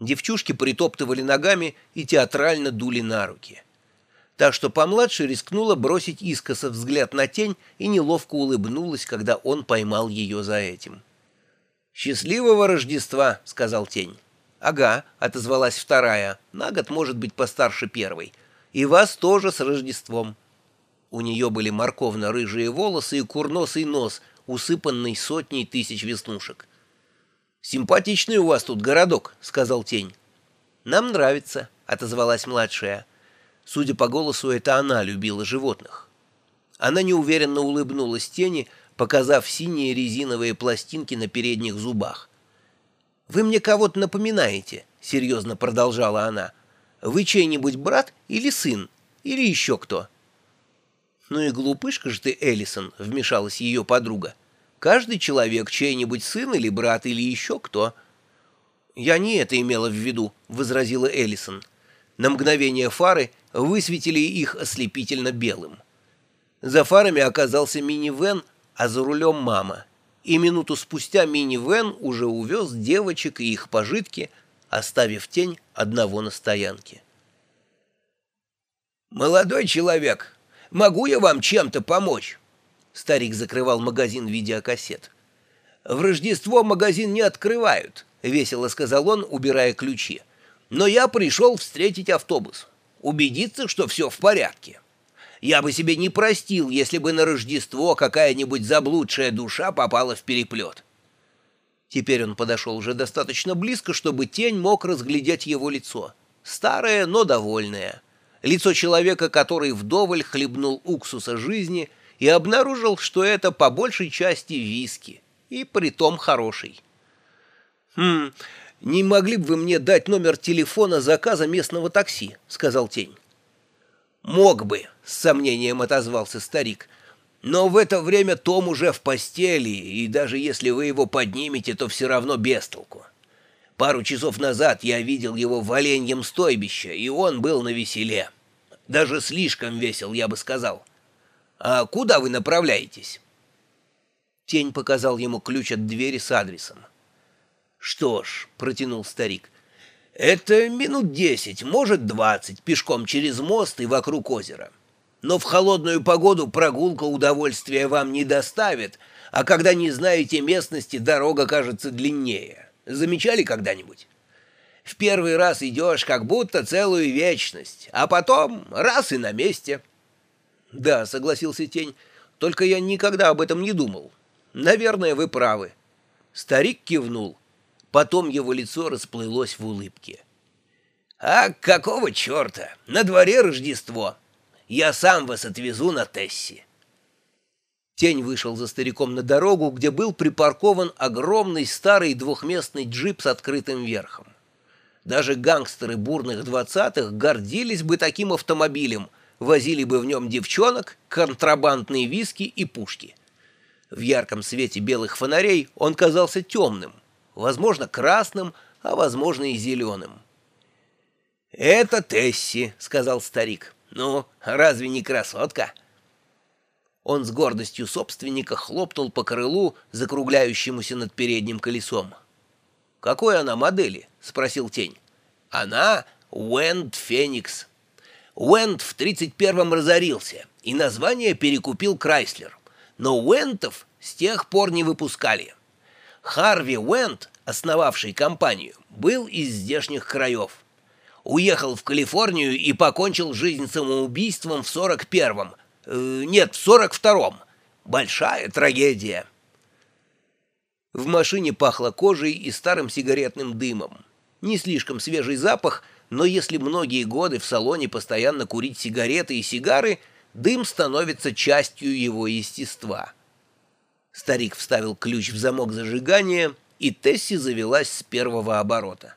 Девчушки притоптывали ногами и театрально дули на руки. Так что помладше рискнула бросить искоса взгляд на тень и неловко улыбнулась, когда он поймал ее за этим. «Счастливого Рождества!» — сказал тень. «Ага», — отозвалась вторая, на год, может быть, постарше первой. «И вас тоже с Рождеством». У нее были морковно-рыжие волосы и курносый нос, усыпанный сотней тысяч веснушек. «Симпатичный у вас тут городок», — сказал тень. «Нам нравится», — отозвалась младшая. Судя по голосу, это она любила животных. Она неуверенно улыбнулась тени, показав синие резиновые пластинки на передних зубах. «Вы мне кого-то напоминаете», — серьезно продолжала она. «Вы чей-нибудь брат или сын? Или еще кто?» «Ну и глупышка же ты, Эллисон», — вмешалась ее подруга. Каждый человек чей-нибудь сын или брат или еще кто. «Я не это имела в виду», — возразила Эллисон. На мгновение фары высветили их ослепительно белым. За фарами оказался мини-вен, а за рулем мама. И минуту спустя мини-вен уже увез девочек и их пожитки, оставив тень одного на стоянке. «Молодой человек, могу я вам чем-то помочь?» Старик закрывал магазин видеокассет. «В Рождество магазин не открывают», — весело сказал он, убирая ключи. «Но я пришел встретить автобус, убедиться, что все в порядке. Я бы себе не простил, если бы на Рождество какая-нибудь заблудшая душа попала в переплет». Теперь он подошел уже достаточно близко, чтобы тень мог разглядеть его лицо. Старое, но довольное. Лицо человека, который вдоволь хлебнул уксуса жизни — и обнаружил, что это по большей части виски, и притом хороший. «Хм, не могли бы вы мне дать номер телефона заказа местного такси?» — сказал Тень. «Мог бы», — с сомнением отозвался старик. «Но в это время Том уже в постели, и даже если вы его поднимете, то все равно без толку. Пару часов назад я видел его в оленьем стойбище, и он был на веселе. Даже слишком весел, я бы сказал. «А куда вы направляетесь?» Тень показал ему ключ от двери с адресом. «Что ж», — протянул старик, — «это минут десять, может, двадцать, пешком через мост и вокруг озера. Но в холодную погоду прогулка удовольствия вам не доставит, а когда не знаете местности, дорога кажется длиннее. Замечали когда-нибудь?» В первый раз идешь как будто целую вечность, а потом раз и на месте. «Да», — согласился Тень, — «только я никогда об этом не думал. Наверное, вы правы». Старик кивнул. Потом его лицо расплылось в улыбке. «А какого черта? На дворе Рождество. Я сам вас отвезу на Тесси». Тень вышел за стариком на дорогу, где был припаркован огромный старый двухместный джип с открытым верхом. Даже гангстеры бурных двадцатых гордились бы таким автомобилем — возили бы в нем девчонок, контрабандные виски и пушки. В ярком свете белых фонарей он казался темным, возможно, красным, а возможно и зеленым. «Это Тесси», — сказал старик. «Ну, разве не красотка?» Он с гордостью собственника хлопнул по крылу, закругляющемуся над передним колесом. «Какой она модели?» — спросил тень. «Она Уэнд Феникс», Уэнд в 31-м разорился, и название перекупил Крайслер. Но Уэнтов с тех пор не выпускали. Харви Уэнд, основавший компанию, был из здешних краев. Уехал в Калифорнию и покончил жизнь самоубийством в 41-м. Э, нет, в 42-м. Большая трагедия. В машине пахло кожей и старым сигаретным дымом. Не слишком свежий запах — но если многие годы в салоне постоянно курить сигареты и сигары, дым становится частью его естества. Старик вставил ключ в замок зажигания, и Тесси завелась с первого оборота.